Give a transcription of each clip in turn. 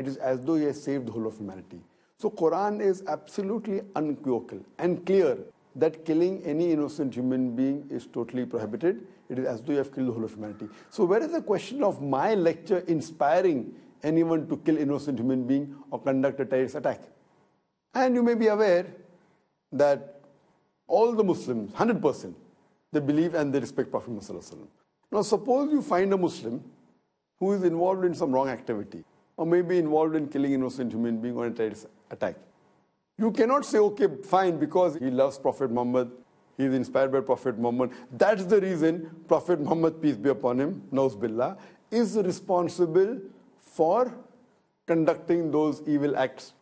it is as though he has saved the whole of humanity. So Quran is absolutely unequivocal and clear that killing any innocent human being is totally prohibited. It is as though you have killed the whole of humanity. So where is the question of my lecture inspiring anyone to kill innocent human being or conduct a terrorist attack? And you may be aware that all the Muslims, 100%, they believe and they respect Prophet Muhammad. Now suppose you find a Muslim who is involved in some wrong activity or maybe involved in killing innocent human being or a terrorist attack. You cannot say, okay, fine, because he loves Prophet Muhammad, he is inspired by Prophet Muhammad. That's the reason Prophet Muhammad, peace be upon him, Nauz Billah, is responsible for conducting those evil acts.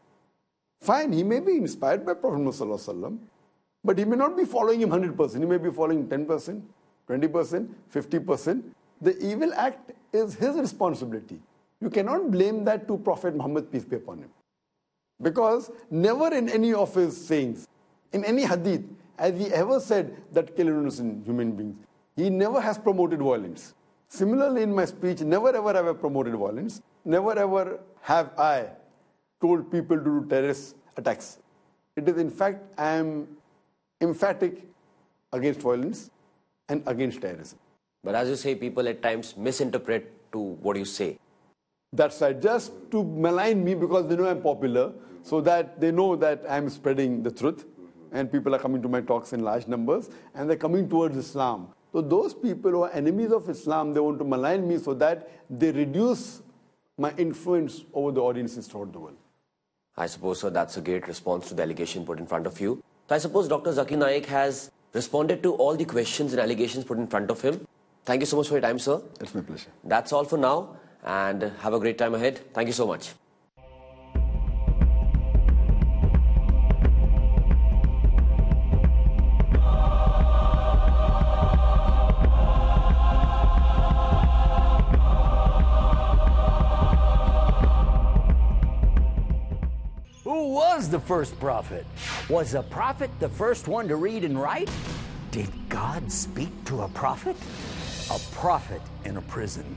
Fine, he may be inspired by Prophet Muhammad, but he may not be following him 100%. He may be following 10%, 20%, 50%. The evil act is his responsibility. You cannot blame that to Prophet Muhammad, peace be upon him. Because never in any of his sayings, in any hadith, has he ever said that kill innocent human beings. He never has promoted violence. Similarly, in my speech, never ever have I promoted violence. Never ever have I told people to do terrorist attacks. It is, in fact, I am emphatic against violence and against terrorism. But as you say, people at times misinterpret to what you say. That's right. Just to malign me because they know I'm popular, so that they know that I'm spreading the truth and people are coming to my talks in large numbers and they're coming towards Islam. So those people who are enemies of Islam, they want to malign me so that they reduce my influence over the audiences throughout the world. I suppose, sir, that's a great response to the allegation put in front of you. So I suppose Dr. Zakir Naik has responded to all the questions and allegations put in front of him. Thank you so much for your time, sir. It's my pleasure. That's all for now and have a great time ahead. Thank you so much. Who was the first prophet? Was a prophet the first one to read and write? Did God speak to a prophet? A prophet in a prison.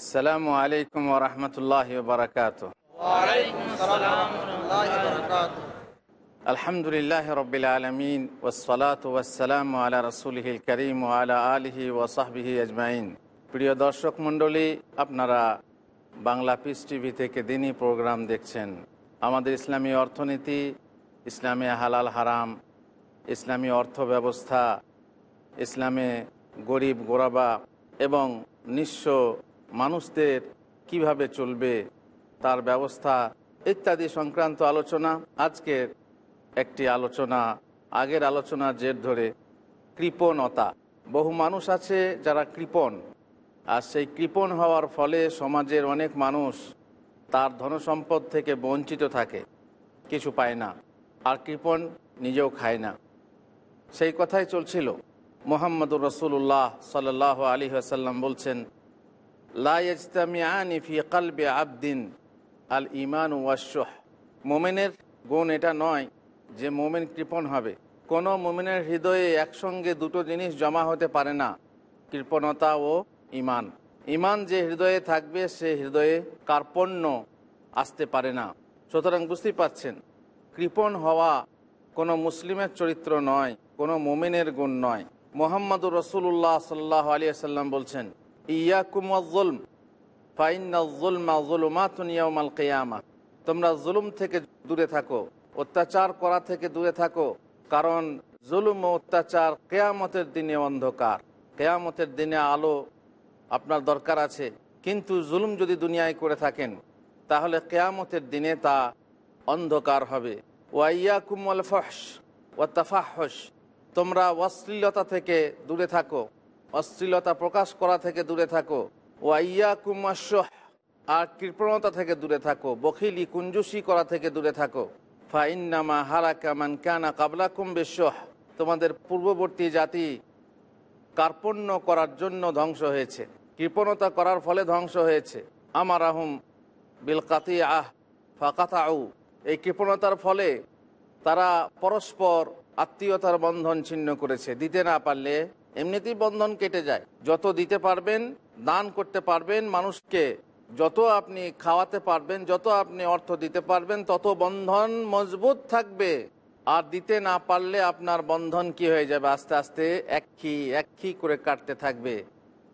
আসসালামু আলাইকুম ওরহমতুল্লাহ বারকাত। আলহামদুলিল্লাহ রবিল আলমিন ওসলাত ওয়াসালাম আলা রসুলহিল করিম আলা আলহি ওসাহবিহি আজমাইন। প্রিয় দর্শক মণ্ডলী, আপনারা বাংলা পিস টিভি থেকে দিনই প্রোগ্রাম দেখছেন। আমাদের ইসলামী অর্থনীতি, ইসলামী হালাল হারাম, ইসলামী অর্থ ব্যবস্থা ইসলামে গরিব গোরাবা এবং নিঃস্ব মানুষদের কীভাবে চলবে, তার ব্যবস্থা ইত্যাদি সংক্রান্ত আলোচনা। আজকের একটি আলোচনা, আগের আলোচনার জের ধরে কৃপণতা। বহু মানুষ আছে যারা কৃপণ, আর সেই কৃপণ হওয়ার ফলে সমাজের অনেক মানুষ তার ধনসম্পদ থেকে বঞ্চিত থাকে, কিছু পায় না, আর কৃপণ নিজেও খায় না। সেই কথাই চলছিল। মোহাম্মদুর রসুল্লাহ সাল আলী আসাল্লাম বলছেন লাইজতামিয়ানি ফি কালবে আবদিন আল ইমান ওয়াশোহ মোমেনের গুণ এটা নয় যে মোমেন কৃপণ হবে। কোনো মোমেনের হৃদয়ে একসঙ্গে দুটো জিনিস জমা হতে পারে না, কৃপণতা ও ইমান ইমান যে হৃদয়ে থাকবে, সে হৃদয়ে কার্পণ্য আসতে পারে না। সুতরাং বুঝতেই পাচ্ছেন কৃপণ হওয়া কোনো মুসলিমের চরিত্র নয়, কোনো মোমেনের গুণ নয়। মোহাম্মদুর রসুল্লাহ সাল্লাহ আলিয়া সাল্লাম বলছেন তোমরা জুলুম থেকে দূরে থাকো, অত্যাচার করা থেকে দূরে থাকো, কারণ জুলুম ও অত্যাচার কেয়ামতের দিনে অন্ধকার। কেয়ামতের দিনে আলো আপনার দরকার আছে, কিন্তু জুলুম যদি দুনিয়ায় করে থাকেন, তাহলে কেয়ামতের দিনে তা অন্ধকার হবে। ওয়াইয়া কুমল ফহস ও তাফাহস তোমরা অশ্লীলতা থেকে দূরে থাকো অশ্লীলতা প্রকাশ করা থেকে দূরে থাকো। ওয়াইয়া কুমাশহ আর কৃপণতা থেকে দূরে থাকো। বখিলি, কুঞ্জুসি করা থেকে দূরে থাকো। ফাইন্নামা হারাকা মান কানা কাবলা কুম্বেশহ তোমাদের পূর্ববর্তী জাতি কার্পণ্য করার জন্য ধ্বংস হয়েছে। কৃপণতা করার ফলে ধ্বংস হয়েছে। আমার আহম বিল কাতি আহ ফাকাতাউ, এই কৃপণতার ফলে তারা পরস্পর আত্মীয়তার বন্ধন ছিন্ন করেছে। দিতে না পারলে এমনিতেই বন্ধন কেটে যায়। যত দিতে পারবেন, দান করতে পারবেন, মানুষকে যত আপনি খাওয়াতে পারবেন, যত আপনি অর্থ দিতে পারবেন, তত বন্ধন মজবুত থাকবে। আর দিতে না পারলে আপনার বন্ধন কি হয়ে যাবে? আস্তে আস্তে একখি একখি করে কাটতে থাকবে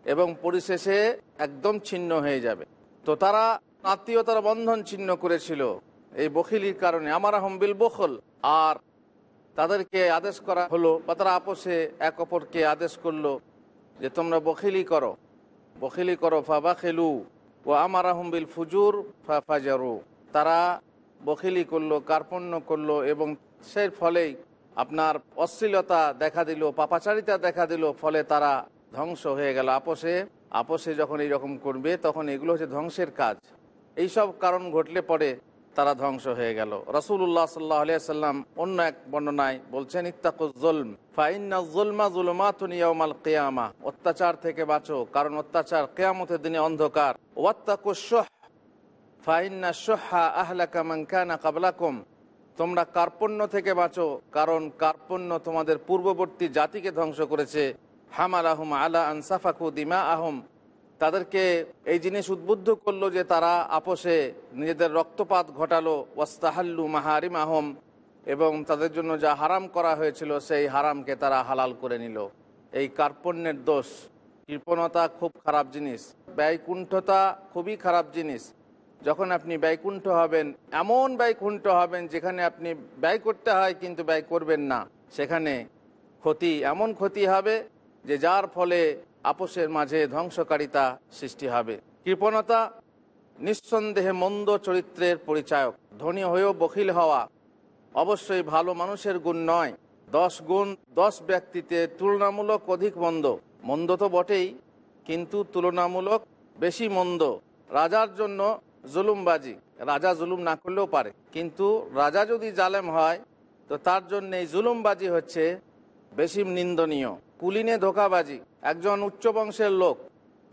এবং পরিশেষে একদম ছিন্ন হয়ে যাবে। তো তারা আত্মীয়তার বন্ধন ছিন্ন করেছিল। এই বখিলির কারণে। আমার আহম্বিল বখল। আর তাদেরকে আদেশ করা হলো বা তারা আপোষে এক অপরকে আদেশ করল যে তোমরা বখিলি করো। বখিলি করো ফাবা খেলু ও আমার আহম্বিল ফুজুর ফা ফাজারু তারা বখিলি করল, কার্পণ্য করল এবং সেই ফলেই আপনার অশ্লীলতা দেখা দিল, পাপাচারিতা দেখা দিল, ফলে তারা ধ্বংস হয়ে গেল। আপোষে আপোষে যখন এইরকম করবে, তখন এগুলো হচ্ছে ধ্বংসের কাজ। এইসব কারণ ঘটলে পরে তারা ধ্বংস হয়ে গেল। রসুল্লাহ সাল্লাহ সাল্লাম অন্য এক বর্ণনায় বলছেন ইত্তাকুজুলম ফাইন্না জুলমা জুলমাতুনিয়ামাল কেয়ামা। অত্যাচার থেকে বাঁচো, কারণ অত্যাচার কেয়ামতের দিনে অন্ধকার। ওয়াত্তাকুশহ ফাইন্না সোহা আহলাকা মানকানা কাবলাকুম। তোমরা কার্পণ্য থেকে বাঁচো, কারণ কার্পণ্য তোমাদের পূর্ববর্তী জাতিকে ধ্বংস করেছে। হামাল আহম আলা আনসাফাকু দিমা আহম তাদেরকে এই জিনিস উদ্বুদ্ধ করল যে তারা আপোষে নিজেদের রক্তপাত ঘটালো, ওয়াস্তাহাল্লু মাহারিম আহম এবং তাদের জন্য যা হারাম করা হয়েছিল সেই হারামকে তারা হালাল করে নিল। এই কার্পণ্যের দোষ, কৃপণতা খুব খারাপ জিনিস, ব্যয়কুণ্ঠতা খুবই খারাপ জিনিস। যখন আপনি ব্যয়কুণ্ঠ হবেন, এমন ব্যয়কুণ্ঠ হবেন যেখানে আপনি ব্যয় করতে হয় কিন্তু ব্যয় করবেন না। সেখানে ক্ষতি এমন ক্ষতি হবে যে যার ফলে আপোষের মাঝে ধ্বংসকারিতা সৃষ্টি হবে। কৃপণতা, নিঃসন্দেহে মন্দ চরিত্রের পরিচায়ক। ধনী হয়েও বখিল হওয়া অবশ্যই ভালো মানুষের গুণ নয়। দশ গুণ দশ ব্যক্তিতে তুলনামূলক অধিক মন্দ। মন্দ তো বটেই, কিন্তু তুলনামূলক বেশি মন্দ। রাজার জন্য জুলুমবাজি। রাজা জুলুম না করলেও পারে। কিন্তু রাজা যদি জালেম হয়, তো তার জন্য এই জুলুমবাজি হচ্ছে বেশি নিন্দনীয়। কুলিনে ধোকাবাজি, একজন উচ্চ বংশের লোক।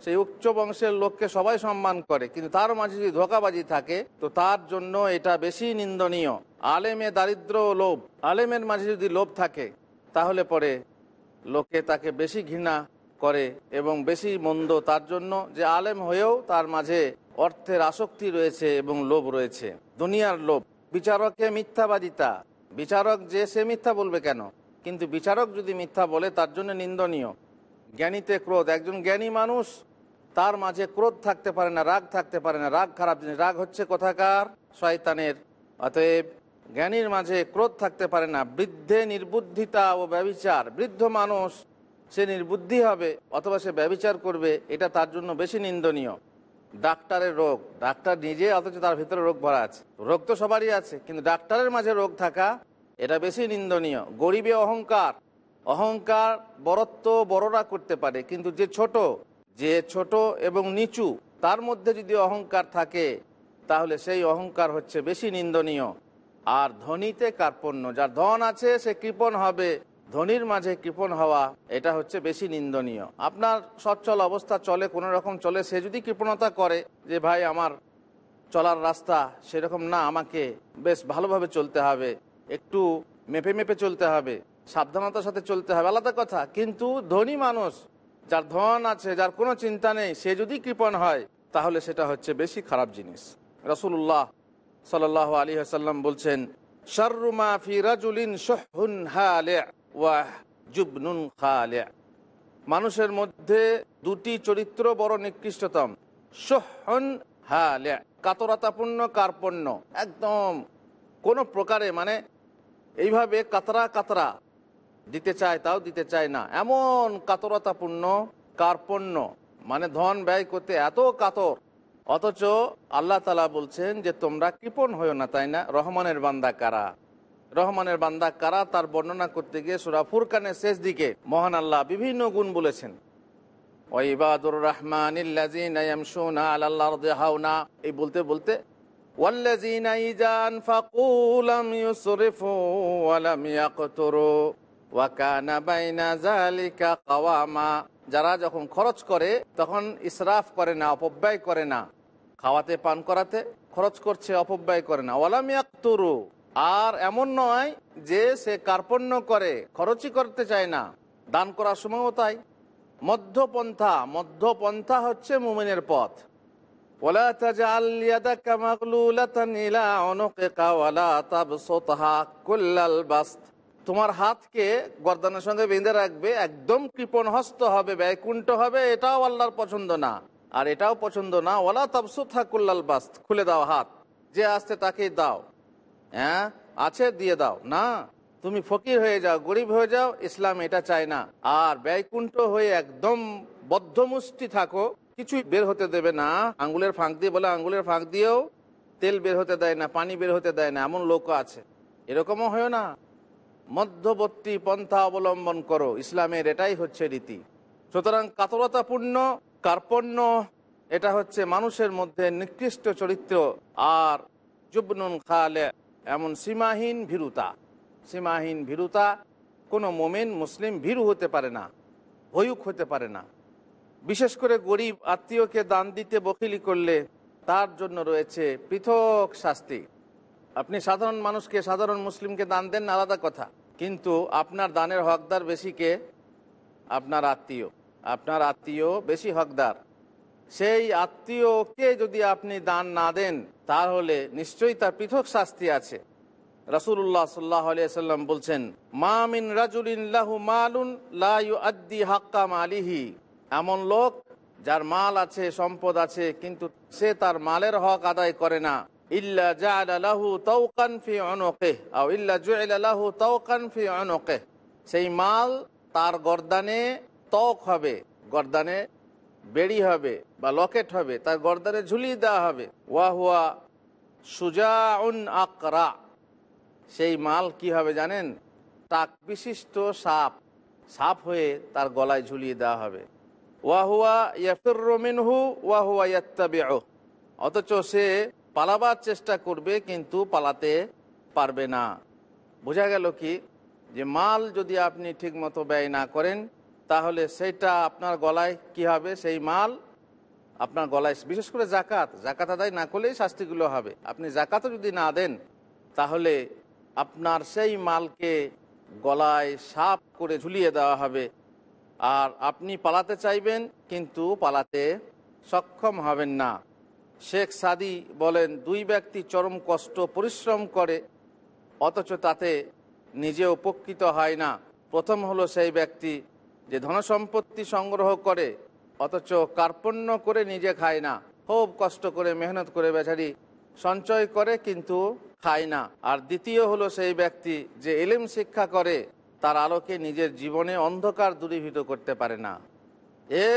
সেই উচ্চ বংশের লোককে সবাই সম্মান করে, কিন্তু তার মাঝে যদি ধোকাবাজি থাকে, তো তার জন্য এটা বেশি নিন্দনীয়। আলেমে দারিদ্র লোভ। আলেমের মাঝে যদি লোভ থাকে, তাহলে পরে লোকে তাকে বেশি ঘৃণা করে এবং বেশি মন্দ তার জন্য যে আলেম হয়েও তার মাঝে অর্থের আসক্তি রয়েছে এবং লোভ রয়েছে। দুনিয়ার লোভ। বিচারকে মিথ্যাবাদিতা। বিচারক যে সে মিথ্যা বলবে কেন? কিন্তু বিচারক যদি মিথ্যা বলে, তার জন্য নিন্দনীয়। জ্ঞানীতে ক্রোধ। একজন জ্ঞানী মানুষ, তার মাঝে ক্রোধ থাকতে পারে না, রাগ থাকতে পারে না। রাগ খারাপ জিনিস। রাগ হচ্ছে কোথাকার? শয়তানের। অতএব জ্ঞানীর মাঝে ক্রোধ থাকতে পারে না। বৃদ্ধে নির্বুদ্ধিতা ও ব্যবিচার বৃদ্ধ মানুষ, সে নির্বুদ্ধি হবে অথবা সে ব্যবিচার করবে, এটা তার জন্য বেশি নিন্দনীয়। ডাক্তারের রোগ। ডাক্তার নিজে অথচ তার ভিতরে রোগ ভরা আছে। রোগ তো সবারই আছে, কিন্তু ডাক্তারের মাঝে রোগ থাকা এটা বেশি নিন্দনীয়। গরিবে অহংকার। অহংকার বরত্ব বড়রা করতে পারে, কিন্তু যে ছোট যে ছোট এবং নিচু, তার মধ্যে যদি অহংকার থাকে, তাহলে সেই অহংকার হচ্ছে বেশি নিন্দনীয়। আর ধনীতে কার্পণ্য, যার ধন আছে সে কৃপণ হবে, ধনির মাঝে কৃপণ হওয়া, এটা হচ্ছে বেশি নিন্দনীয়। আপনার সচ্ছল অবস্থা চলে, কোনো রকম চলে, সে যদি কৃপণতা করে যে, ভাই, আমার চলার রাস্তা সেরকম না, আমাকে বেশ ভালোভাবে চলতে হবে। একটু মেপে মেপে চলতে হবে, সাবধানতার সাথে চলতে হবে, আলাদা কথা। কিন্তু ধনী মানুষ, যার ধন আছে, যার কোনো চিন্তা নেই, সে যদি কৃপণ হয়, তাহলে সেটা হচ্ছে বেশি খারাপ জিনিস। রসুল্লাহ সাল আলী আসাল্লাম বলছেন জুবনুন মানুষের মধ্যে দুটি চরিত্র বড় নিকৃষ্টতম সোহন কাতরতাপূর্ণ, কার্পণ্য, একদম কোনো প্রকারে মানে এইভাবে কাতরা কাতরা দিতে চায় তাও দিতে চায় না। এমন কাতরতাপূর্ণ কার্পণ্য মানে ধন ব্যয় করতে এত কাতর। অথচ আল্লাহ তালা বলছেন যে, তোমরা কৃপণ হয়েও না, তাই না? রহমানের বান্দা কারা? রহমানের বান্দা কারা? তার বর্ণনা করতে গিয়ে সুরা ফুরকানের শেষ দিকে মহান আল্লাহ বিভিন্ন গুণ বলেছেন। ওয়াইবাদুর রহমান হাওনা। এই বলতে বলতে والذين إذا أنفقوا لم يسرفوا ولم يقتروا وكان بين ذلك قواما যারা যখন খরচ করে তখন ইসরাফ করে না অপব্যয় করে না খাওয়াতে পান করাতে খরচ করছে অপব্যয় করে না ওয়ালাম ইয়াকতুরু আর এমন নয় যে সে কার্পণ্য করে খরচই করতে চায় না দান করার সময়ও তাই মধ্যপন্থা মধ্যপন্থা হচ্ছে মুমিনের পথ ولا تجعل يدك مغلولة إلى عنقك ولا تبسطها كل البسط তোমার হাতকে গর্দানের সঙ্গে বেঁধে রাখবে একদম কৃপণ হস্ত হবে ব্যয়কুণ্ঠ হবে এটাও আল্লাহর পছন্দ না আর এটাও পছন্দ না ওলা তাবসুথা কুল্লাল বাস্ত খুলে দাও হাত যে আসতে তাকেই দাও হ্যাঁ আছে দিয়ে দাও না তুমি ফকির হয়ে যাও গরিব হয়ে যাও ইসলাম এটা চায় না আর ব্যয়কুণ্ঠ হয়ে একদম বদ্ধমুষ্টি থাকো কিছুই বের হতে দেবে না। আঙ্গুলের ফাঁক দিয়ে বলে, আঙ্গুলের ফাঁক দিয়েও তেল বের হতে দেয় না, পানি বের হতে দেয় না, এমন লোক আছে। এরকমও হয় না। মধ্যবর্তী পন্থা অবলম্বন করো, ইসলামের এটাই হচ্ছে রীতি। সুতরাং কাতরতাপূর্ণ কার্পণ্য, এটা হচ্ছে মানুষের মধ্যে নিকৃষ্ট চরিত্র। আর জুবনুন খালে, এমন সীমাহীন ভীরুতা। সীমাহীন ভীরুতা, কোনো মোমেন, মুসলিম ভীরু হতে পারে না, ভয়ুক হতে পারে না। বিশেষ করে গরিব আত্মীয়কে দান দিতে বকিলি করলে তার জন্য রয়েছে পৃথক শাস্তি। আপনি সাধারণ মানুষকে, সাধারণ মুসলিমকে দান দেন আলাদা কথা। কিন্তু আপনার দানের হকদার বেশি কে? আপনার আত্মীয়। আপনার আত্মীয় বেশি হকদার। সেই আত্মীয়কে যদি আপনি দান না দেন, তাহলে নিশ্চয়ই তার পৃথক শাস্তি আছে। রাসুল্লাহ সাল্লাহ সাল্লাম বলছেন মামিন রাজুলিল্লাহু মালুন লাইউ আদ্দি হাক্কা মালিহি। এমন লোক যার মাল আছে, সম্পদ আছে, কিন্তু সে তার মালের হক আদায় করে না। ইল্লা জালাহু তৌকান ফি অনকে আও ইল্লা জুলাহু তৌকান ফি অনকে সেই মাল তার গর্দানে তক হবে, গর্দানে বেড়ি হবে বা লকেট হবে, তার গর্দানে ঝুলিয়ে দেওয়া হবে। ওয়া হুয়া সুজাউন আকরা। সেই মাল কি হবে জানেন? টাক বিশিষ্ট সাপ সাপ হয়ে তার গলায় ঝুলিয়ে দেওয়া হবে। ওয়াহুয়া ওয়াহুয়া অথচ সে পালাবার চেষ্টা করবে, কিন্তু পালাতে পারবে না। বোঝা গেল কি? যে মাল যদি আপনি ঠিকমতো ব্যয় না করেন, তাহলে সেইটা আপনার গলায় কি হবে? সেই মাল আপনার গলায়, বিশেষ করে জাকাত জাকাত আদায় না করলেই শাস্তিগুলো হবে। আপনি জাকাতও যদি না দেন, তাহলে আপনার সেই মালকে গলায় সাপ করে ঝুলিয়ে দেওয়া হবে। আর আপনি পালাতে চাইবেন, কিন্তু পালাতে সক্ষম হবেন না। শেখ সাদি বলেন, দুই ব্যক্তি চরম কষ্ট পরিশ্রম করে, অথচ তাতে নিজে উপকৃত হয় না। প্রথম হলো সেই ব্যক্তি যে ধনসম্পত্তি সংগ্রহ করে, অথচ কার্পণ্য করে নিজে খায় না। খুব কষ্ট করে, মেহনত করে বেচারি সঞ্চয় করে, কিন্তু খায় না। আর দ্বিতীয় হলো সেই ব্যক্তি যে এলিম শিক্ষা করে তার আলোকে নিজের জীবনে অন্ধকার দূরীভূত করতে পারে না। এ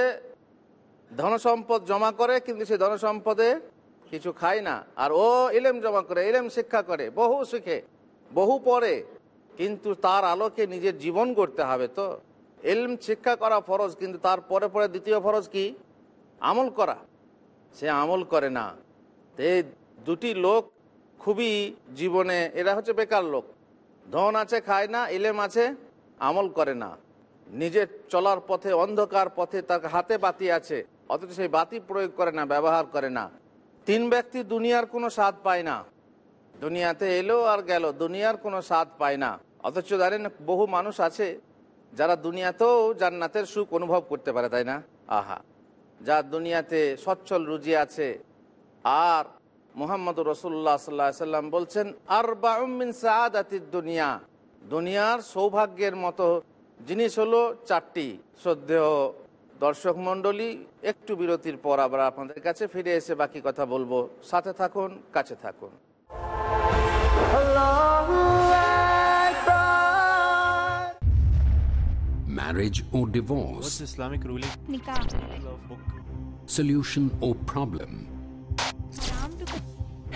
ধনসম্পদ জমা করে, কিন্তু সে ধনসম্পদে কিছু খায় না। আর ও এলেম জমা করে এলেম শিক্ষা করে, বহু শিখে, বহু পরে কিন্তু তার আলোকে নিজের জীবন করতে হবে তো। এলম শিক্ষা করা ফরজ, কিন্তু তার পরে পরে দ্বিতীয় ফরজ কি? আমল করা। সে আমল করে না। এই দুটি লোক খুবই জীবনে, এরা হচ্ছে বেকার লোক। ধন আছে, খায় না, ইলেম আছে, আমল করে না। নিজের চলার পথে, অন্ধকার পথে তার হাতে বাতি আছে, অথচ সেই বাতি প্রয়োগ করে না, ব্যবহার করে না। তিন ব্যক্তি দুনিয়ার কোনো স্বাদ পায় না। দুনিয়াতে এলো আর গেল, দুনিয়ার কোনো স্বাদ পায় না। অথচ জানেন, বহু মানুষ আছে, যারা দুনিয়াতেও জান্নাতের সুখ অনুভব করতে পারে, তাই না? আহা, যার দুনিয়াতে সচ্ছল রুজি আছে, আর মোহাম্মদ রসুল্লাহ সাল্লাহ সাল্লাম বলছেন আর বাউমিন সাদাতির দুনিয়া। দুনিয়ার সৌভাগ্যের মতো জিনিস হলো চারটি। শ্রদ্ধেয় দর্শক মণ্ডলী একটু বিরতির পর আবার আপনাদের কাছে ফিরে এসে বাকি কথা বলব। সাথে থাকুন কাছে থাকুন। Marriage or divorce, What's Islamic ruling? nikah. Solution or problem,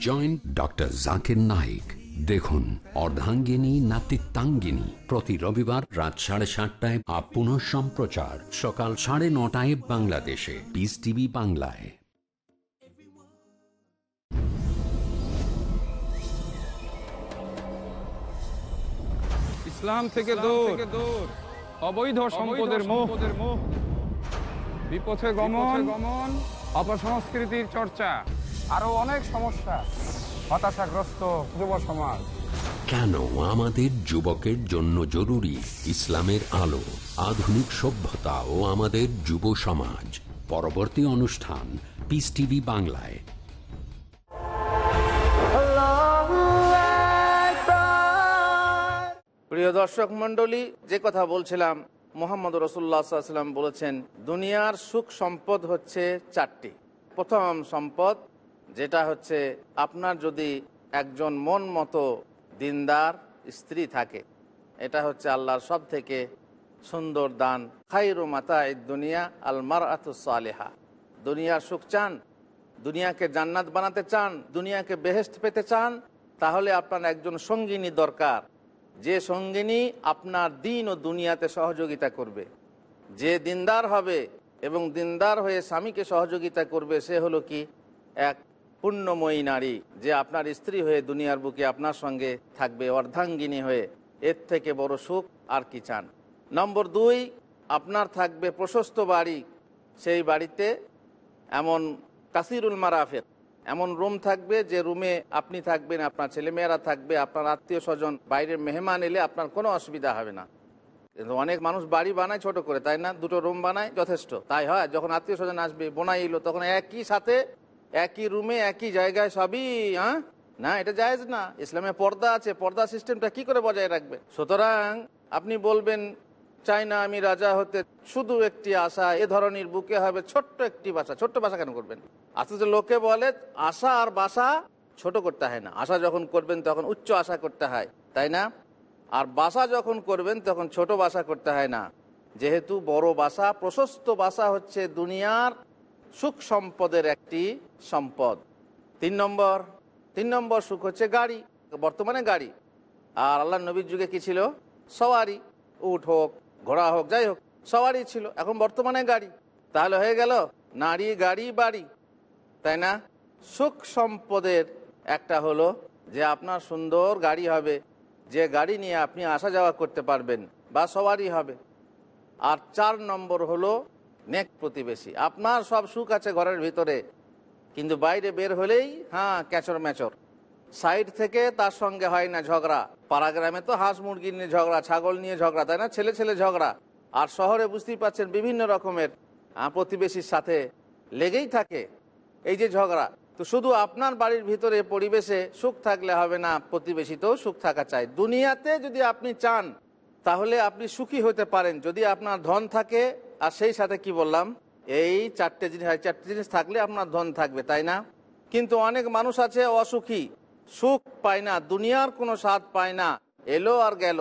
Join doctor Zakir Naik দেখুন অর্ধাঙ্গিনী নাতিত্বাঙ্গিনী। প্রতি রবিবার রাত সাড়ে সাতটায় পুনঃ সম্প্রচার। সকাল সাড়ে নটায় বাংলাদেশে। পিস টিভি বাংলায়। ইসলাম থেকে দূর। অবৈধ সম্পদের মোহ। বিপথে গমন। গমন। অপসংস্কৃতির চর্চা। আরও অনেক সমস্যা। হতাশাগ্রস্ত যুব সমাজ। কেন আমাদের যুবকের জন্য জরুরি ইসলামের আলো আধুনিক সভ্যতা ও আমাদের যুব সমাজ? পরবর্তী অনুষ্ঠান পিস টিভি বাংলায়। প্রিয় দর্শক মণ্ডলী যে কথা বলছিলাম মোহাম্মদ রসুল্লাহ সাল্লাম বলেছেন দুনিয়ার সুখ সম্পদ হচ্ছে চারটি। প্রথম সম্পদ যেটা হচ্ছে আপনার যদি একজন মন মতো দিনদার স্ত্রী থাকে, এটা হচ্ছে আল্লাহর সব থেকে সুন্দর দান। খাইরু মাতা দুনিয়া আলমার আতুসালেহা দুনিয়ার সুখ চান, দুনিয়াকে জান্নাত বানাতে চান, দুনিয়াকে বেহেস্ত পেতে চান, তাহলে আপনার একজন সঙ্গিনী দরকার। যে সঙ্গিনী আপনার দিন ও দুনিয়াতে সহযোগিতা করবে। যে দিনদার হবে এবং দিনদার হয়ে স্বামীকে সহযোগিতা করবে, সে হলো কি? এক পুণ্যময়ী নারী যে আপনার স্ত্রী হয়ে দুনিয়ার বুকে আপনার সঙ্গে থাকবে, অর্ধাঙ্গিনী হয়ে, এর থেকে বড় সুখ আর কি চান? নম্বর দুই, আপনার থাকবে প্রশস্ত বাড়ি। সেই বাড়িতে এমন কাসিরুল মারাফের এমন রুম থাকবে যে রুমে আপনি থাকবেন, আপনার ছেলেমেয়েরা থাকবে, আপনার আত্মীয় স্বজন বাইরের মেহমান এলে আপনার কোনো অসুবিধা হবে না। কিন্তু অনেক মানুষ বাড়ি বানায় ছোট করে, তাই না? দুটো রুম বানায় যথেষ্ট। তাই হয়, যখন আত্মীয় স্বজন আসবে, বোনাই এলো, তখন একই সাথে একই রুমে, একই জায়গায় সবই হ্যাঁ না, এটা জায়েজ না। ইসলামে পর্দা আছে, পর্দা সিস্টেমটা কি করে বজায় রাখবে? সুতরাং আপনি বলবেন চাই না আমি রাজা হতে শুধু একটি আশা, এ ধরনের বুকে হবে ছোট্ট একটি বাসা। ছোট্ট বাসা কেন করবেন? অথচ লোকে বলে, আশা আর বাসা ছোট করতে হয় না। আশা যখন করবেন, তখন উচ্চ আশা করতে হয়, তাই না? আর বাসা যখন করবেন, তখন ছোট বাসা করতে হয় না। যেহেতু বড় বাসা, প্রশস্ত বাসা হচ্ছে দুনিয়ার সুখ সম্পদের একটি সম্পদ। তিন নম্বর তিন নম্বর সুখ হচ্ছে গাড়ি, বর্তমানে গাড়ি। আর আল্লাহ নবীর যুগে কি ছিল? সওয়ারি, উঠ হোক, ঘোড়া হোক, যাই হোক, সওয়ারি ছিল, এখন বর্তমানে গাড়ি। তাহলে হয়ে গেল, নারী, গাড়ি, বাড়ি। তাই না? সুখ সম্পদের একটা হলো যে আপনার সুন্দর গাড়ি হবে, যে গাড়ি নিয়ে আপনি আসা যাওয়া করতে পারবেন, বা সবারই হবে। আর চার নম্বর হলো নেক প্রতিবেশী। আপনার সব সুখ আছে ঘরের ভিতরে, কিন্তু বাইরে বের হলেই হ্যাঁ ক্যাচর ম্যাচর। সাইড থেকে তার সঙ্গে হয় না ঝগড়া। পাড়াগ্রামে তো হাঁস মুরগি নিয়ে ঝগড়া, ছাগল নিয়ে ঝগড়া, তাই না? ছেলে ছেলে ঝগড়া। আর শহরে বুঝতেই পাচ্ছেন বিভিন্ন রকমের প্রতিবেশীর সাথে লেগেই থাকে এই যে ঝগড়া। তো শুধু আপনার বাড়ির ভিতরে পরিবেশে সুখ থাকলে হবে না, প্রতিবেশীতেও সুখ থাকা চাই। দুনিয়াতে যদি আপনি চান, তাহলে আপনি সুখী হতে পারেন। যদি আপনার ধন থাকে আর সেই সাথে কি বললাম? এই চারটে জিনিস এই চারটে জিনিস থাকলে আপনার ধন থাকবে, তাই না? কিন্তু অনেক মানুষ আছে অসুখী, সুখ পায় না, দুনিয়ার কোনো স্বাদ পায় না, এলো আর গেল।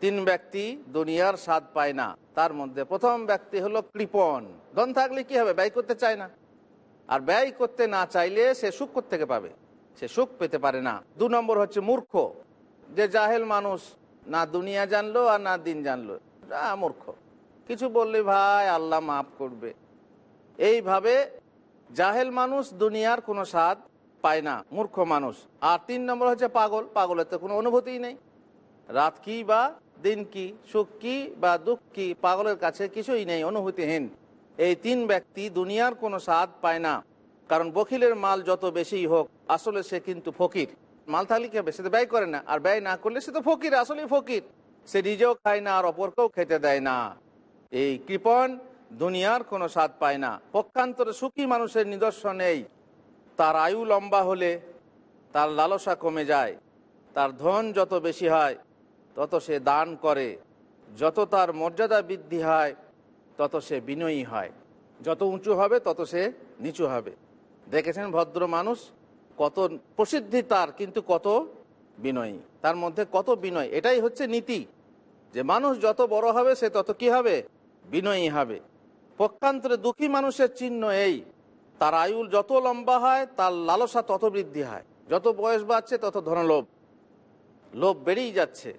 তিন ব্যক্তি দুনিয়ার স্বাদ পায় না, তার মধ্যে প্রথম ব্যক্তি হলো কৃপণ। ধন থাকলে কি হবে? ব্যয় করতে চায় না। আর ব্যয় করতে না চাইলে সে সুখ থেকে পাবে? সে সুখ পেতে পারে না। দু নম্বর হচ্ছে মূর্খ। যে জাহেল মানুষ, না দুনিয়া জানলো আর না দিন জানলো মূর্খ। কিছু বললে ভাই আল্লাহ মাফ করবে। এইভাবে জাহেল মানুষ দুনিয়ার কোনো স্বাদ পায় না, মূর্খ মানুষ। আর তিন নম্বর হচ্ছে পাগল, পাগলের তো কোনো অনুভূতিই নেই। রাত কি বা দিন কি, সুখ কি বা দুঃখ কি, পাগলের কাছে কিছুই নেই, অনুভূতিহীন। এই তিন ব্যক্তি দুনিয়ার কোনো স্বাদ পায় না, কারণ বকিলের মাল যত বেশিই হোক, আসলে সে কিন্তু ফকির। মাল থাকলে কি হবে সে তো ব্যয় করে না, আর ব্যয় না করলে সে তো ফকির, আসলেই ফকির। সে নিজেও খায় না, আর অপরকেও খেতে দেয় না। এই কৃপণ দুনিয়ার কোনো স্বাদ পায় না। পক্ষান্তরে সুখী মানুষের নিদর্শন এই। তার আয়ু লম্বা হলে তার লালসা কমে যায়। তার ধন যত বেশি হয়, তত সে দান করে। যত তার মর্যাদা বৃদ্ধি হয়, তত সে বিনয়ী হয়। যত উঁচু হবে, তত সে নিচু হবে। দেখেছেন ভদ্র মানুষ? কত প্রসিদ্ধি তার, কিন্তু কত বিনয়ী। তার মধ্যে কত বিনয়? এটাই হচ্ছে নীতি। যে মানুষ যত বড় হবে, সে তত কি হবে? বিনয়ী হবে। পক্ষান্তরে দুঃখী মানুষের চিহ্ন এই, তার আয়ুল যত লম্বা হয়, তার লালসা তত বৃদ্ধি হয়। যত বয়স বাড়ছে, তত ধনলোভ লোভ বেড়েই যাচ্ছে।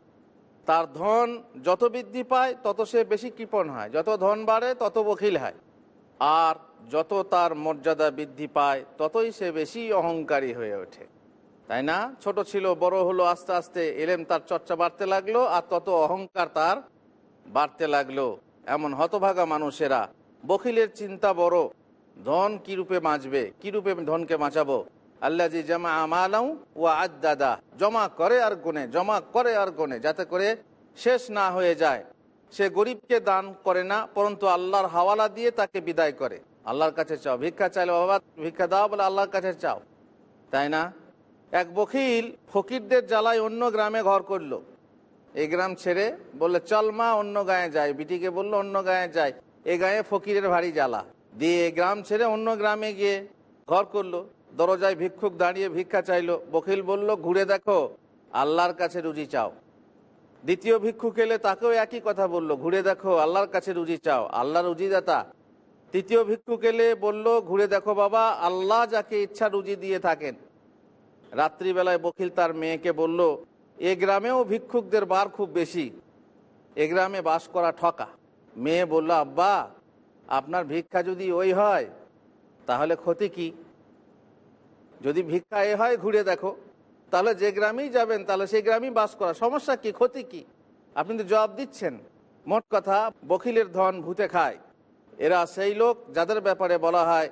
তার ধন যত বৃদ্ধি পায়, তত সে বেশি কৃপণ হয়। যত ধন বাড়ে, তত বখিল হয়। আর যত তার মর্যাদা বৃদ্ধি পায়, ততই সে বেশি অহংকারী হয়ে ওঠে। তাই না? ছোট ছিল, বড় হলো, আস্তে আস্তে এলেম তার চর্চা বাড়তে লাগল, আর তত অহংকার তার বাড়তে লাগল। এমন হতভাগা মানুষেরা, বখিলের চিন্তা বড়, ধন কি রূপে বাঁচবে, কি রূপে ধনকে বাঁচাবো? আল্লাহ জি জামা আমালাউ ও আজ দাদা জমা করে আর গুনে, জমা করে আর গুনে, যাতে করে শেষ না হয়ে যায়। সে গরিবকে দান করে না, পরন্তু আল্লাহর হাওয়ালা দিয়ে তাকে বিদায় করে। আল্লাহর কাছে চাও, ভিক্ষা চাইলে বাবা, ভিক্ষা দাও বলে আল্লাহর কাছে চাও। তাই না? এক বখিল ফকিরদের জ্বালায় অন্য গ্রামে ঘর করল। এই গ্রাম ছেড়ে বললে, চল মা, অন্য গায়ে যায় বিটিকে বলল, অন্য গায়ে যায় এ গায়ে ফকিরের ভারী জ্বালা। দিয়ে গ্রাম ছেড়ে অন্য গ্রামে গিয়ে ঘর করল। দরজায় ভিক্ষুক দাঁড়িয়ে ভিক্ষা চাইলো। বকিল বলল, ঘুরে দেখো, আল্লাহর কাছে রুজি চাও। দ্বিতীয় ভিক্ষুক এলে তাকেও একই কথা বলল, ঘুরে দেখো, আল্লাহর কাছে রুজি চাও আল্লাহ রুজিদাতা। তৃতীয় ভিক্ষুক এলে বলল, ঘুরে দেখো বাবা, আল্লাহ যাকে ইচ্ছা রুজি দিয়ে থাকেন। রাত্রিবেলায় বকিল তার মেয়েকে বলল এ গ্রামেও ভিক্ষুকদের বার খুব বেশি। এ গ্রামে বাস করা ঠকা। মেয়ে বলল, আব্বা, আপনার ভিক্ষা যদি ওই হয়, তাহলে ক্ষতি কি? যদি ভিক্ষা এ হয়, ঘুরে দেখো। তাহলে যে গ্রামেই যাবেন, তাহলে সেই গ্রামেই বাস করা। সমস্যা কি? ক্ষতি কি? আপনি তো জবাব দিচ্ছেন। মোট কথা বকিলের ধন ভূতে খায়। এরা সেই লোক যাদের ব্যাপারে বলা হয়,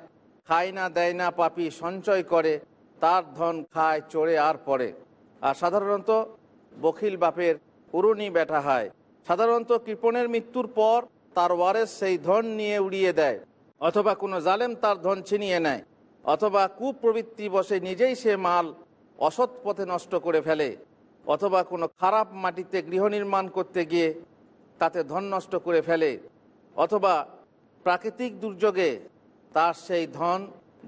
খায় না, দেয় না, পাপি সঞ্চয় করে, তার ধন খায়, চড়ে আর পড়ে। আর সাধারণত বখিল বাপের উরুনি ব্যাটা হয়। সাধারণত কৃপণের মৃত্যুর পর তার ওয়ারেস সেই ধন নিয়ে উড়িয়ে দেয়, অথবা কোনো জালেম তার ধন ছিনিয়ে নেয়, অথবা কুপ্রবৃত্তি বসে নিজেই সে মাল অসৎ পথে নষ্ট করে ফেলে, অথবা কোনো খারাপ মাটিতে গৃহ নির্মাণ করতে গিয়ে তাতে ধন নষ্ট করে ফেলে, অথবা প্রাকৃতিক দুর্যোগে তার সেই ধন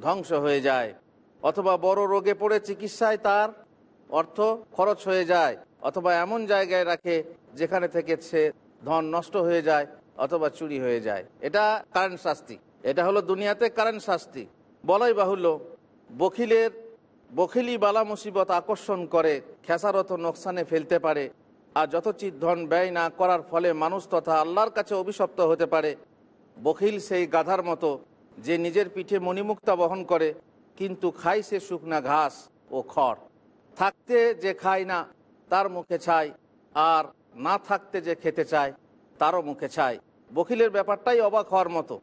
ধ্বংস হয়ে যায়, অথবা বড় রোগে পড়ে চিকিৎসায় তার অর্থ খরচ হয়ে যায় অথবা এমন জায়গায় রাখে যেখানে থেকে সে ধন নষ্ট হয়ে যায় অথবা চুরি হয়ে যায়। এটা কারেন্ট শাস্তি। এটা হলো দুনিয়াতে কারেন্ট শাস্তি। বলাই বাহুল্য, বখিলের, বখিলি বালা মুসিবত আকর্ষণ করে, খেসারত নোকসানে ফেলতে পারে, আর যথোচিত ধন ব্যয় না করার ফলে মানুষ তথা আল্লাহর কাছে অভিশপ্ত হতে পারে। বখিল সেই গাধার মতো যে নিজের পিঠে মণিমুক্তা বহন করে, কিন্তু খায় সে শুকনা ঘাস ও খড়। থাকতে যে খায় না, তার মুখে ছাই। আর না থাকতে যে খেতে চায়, তারও মুখে ছাই। বকিলের ব্যাপারটাই অবাক হওয়ার মতো।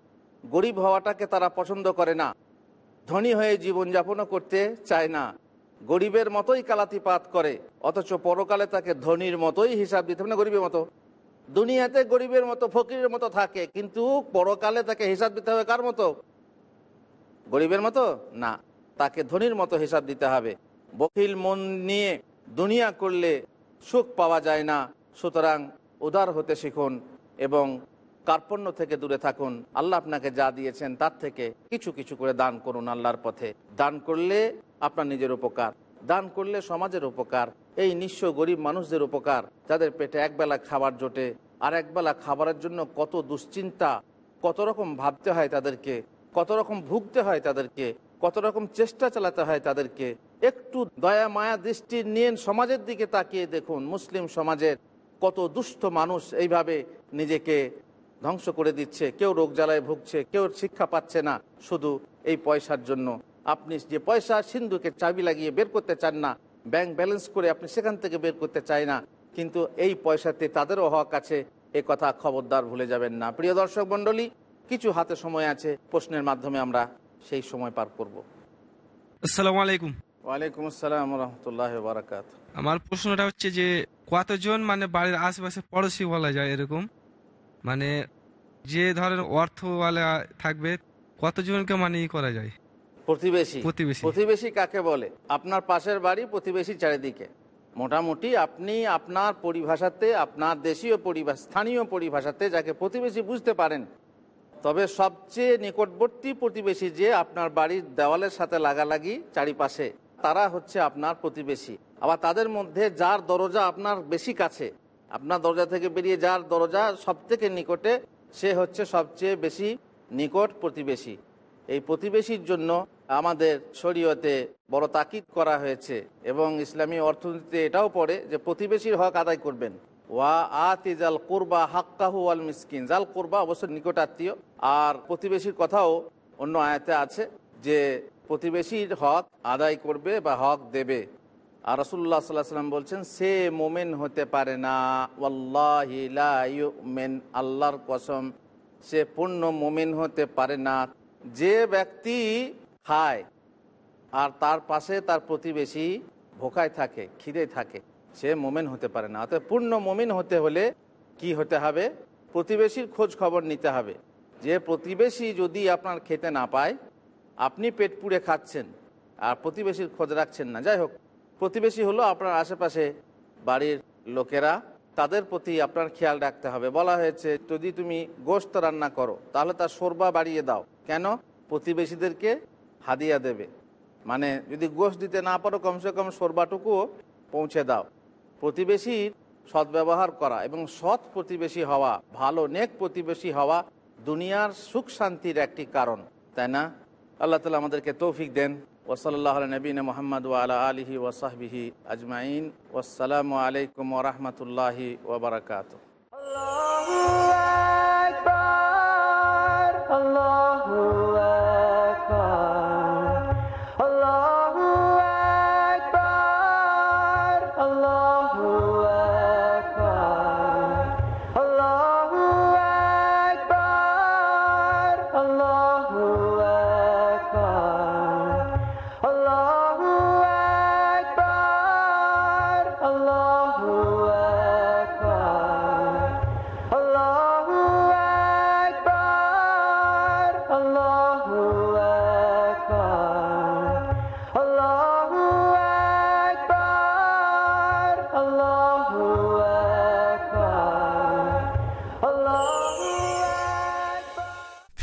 গরিব হওয়াটাকে তারা পছন্দ করে না। ধনী হয়ে জীবনযাপনও করতে চায় না। গরিবের মতোই কালাতিপাত করে, অথচ পরকালে তাকে ধনীর মতোই হিসাব দিতে হবে না গরিবের মতো। দুনিয়াতে গরিবের মতো, ফকিরের মতো থাকে, কিন্তু পরকালে তাকে হিসাব দিতে হবে কার মতো? গরিবের মতো? না। তাকে ধনীর মতো হিসাব দিতে হবে। বকিল মন নিয়ে দুনিয়া করলে সুখ পাওয়া যায় না। সুতরাং উদার হতে শিখুন এবং কার্পণ্য থেকে দূরে থাকুন। আল্লাহ আপনাকে যা দিয়েছেন তার থেকে কিছু কিছু করে দান করুন আল্লাহর পথে। দান করলে আপনার নিজের উপকার, দান করলে সমাজের উপকার, এই নিঃস্ব গরিব মানুষদের উপকার, যাদের পেটে একবেলা খাবার জোটে আর একবেলা খাবারের জন্য কত দুশ্চিন্তা, কত রকম ভাবতে হয় তাদেরকে, কত রকম ভুগতে হয় তাদেরকে, কত রকম চেষ্টা চালাতে হয় তাদেরকে একটু দয়া, মায়া, দৃষ্টি নিয়ে সমাজের দিকে তাকিয়ে দেখুন। মুসলিম সমাজের কত দুস্থ মানুষ এইভাবে নিজেকে ধ্বংস করে দিচ্ছে। কেউ রোগ জ্বালায় ভুগছে, কেউ শিক্ষা পাচ্ছে না। শুধু এই পয়সার জন্য। আপনি যে পয়সা সিন্ধুকে চাবি লাগিয়ে বের করতে চান না, ব্যাংক ব্যালেন্স করে আপনি সেখান থেকে বের করতে চাই না, কিন্তু এই পয়সাতে তাদেরও হক আছে, এ কথা খবরদার ভুলে যাবেন না। প্রিয় দর্শক মণ্ডলী, কিছু হাতে সময় আছে, প্রশ্নের মাধ্যমে আমরা সেই সময় পার করব। আসসালামু আলাইকুম। ওয়ালাইকুম আসসালাম রহমতুল্লাহ বারাকাত আমার প্রশ্নটা হচ্ছে যে কতজন মানে বাড়ির আশেপাশে পড়োশি বলা যায় এরকম? মানে যে ধরেন অর্থওয়ালা থাকবে কতজনকে মানে ই করা যায়? প্রতিবেশী। প্রতিবেশী। প্রতিবেশী কাকে বলে? আপনার পাশের বাড়ি প্রতিবেশী চারিদিকে। মোটামুটি আপনি আপনার পরিভাষাতে আপনার দেশীয় পরিভাষা স্থানীয় পরিভাষাতে যাকে প্রতিবেশী বুঝতে পারেন তবে সবচেয়ে নিকটবর্তী প্রতিবেশী যে আপনার বাড়ির দেওয়ালের সাথে লাগালাগি চারিপাশে। তারা হচ্ছে আপনার প্রতিবেশী। আবার তাদের মধ্যে যার দরজা আপনার বেশি কাছে, আপনার দরজা থেকে বেরিয়ে যার দরজা সব থেকে নিকটে, সে হচ্ছে সবচেয়ে বেশি নিকট প্রতিবেশী। এই প্রতিবেশীর জন্য আমাদের শরীয়তে বড় তাকিদ করা হয়েছে এবং ইসলামী অর্থনীতিতে এটাও পড়ে যে প্রতিবেশীর হক আদায় করবেন। ওয়া আতি জাল কোরবা হাক্কাহু আল মিসকিন জাল কোরবা অবশ্য নিকটাত্মীয়। আর প্রতিবেশীর কথাও অন্য আয়াতে আছে যে প্রতিবেশীর হক আদায় করবে বা হক দেবে। আর রসুল্লাহ সাল্লাহ সাল্লাম বলছেন, সে মোমেন হতে পারে না। ওয়াল্লাহিমেন আল্লাহর কসম, সে পূর্ণ মোমেন হতে পারে না। যে ব্যক্তি খায় আর তার পাশে তার প্রতিবেশী ভোকায় থাকে খিদে থাকে, সে মোমেন হতে পারে না। অর্থাৎ পূর্ণ মোমিন হতে হলে কি হতে হবে? প্রতিবেশীর খোঁজ খবর নিতে হবে। যে প্রতিবেশী যদি আপনার খেতে না পায় আপনি পেট পুড়ে খাচ্ছেন, আর প্রতিবেশীর খোঁজ রাখছেন না। যাই হোক, প্রতিবেশী হলো আপনার আশেপাশে বাড়ির লোকেরা, তাদের প্রতি আপনার খেয়াল রাখতে হবে। বলা হয়েছে, যদি তুমি গোস্ত রান্না করো, তাহলে তার সরবা বাড়িয়ে দাও। কেন? প্রতিবেশীদেরকে হাদিয়া দেবে। মানে যদি গোস্ত দিতে না পারো, কমসে কম সরবাটুকুও পৌঁছে দাও। প্রতিবেশীর সদ্ব্যবহার করা এবং সৎ প্রতিবেশী হওয়া, ভালো, নেক প্রতিবেশী হওয়া দুনিয়ার সুখ শান্তির একটি কারণ, তাই না? আল্লাহ তালা আমাদেরকে তৌফিক দেন। ওসলাল্লাহ নবীন মোহাম্মদ ওয়ালা আলহি ওসাহবিহি আজমাইন। ওসালামু আলাইকুম ওরহমতুল্লাহি ওবরাকাত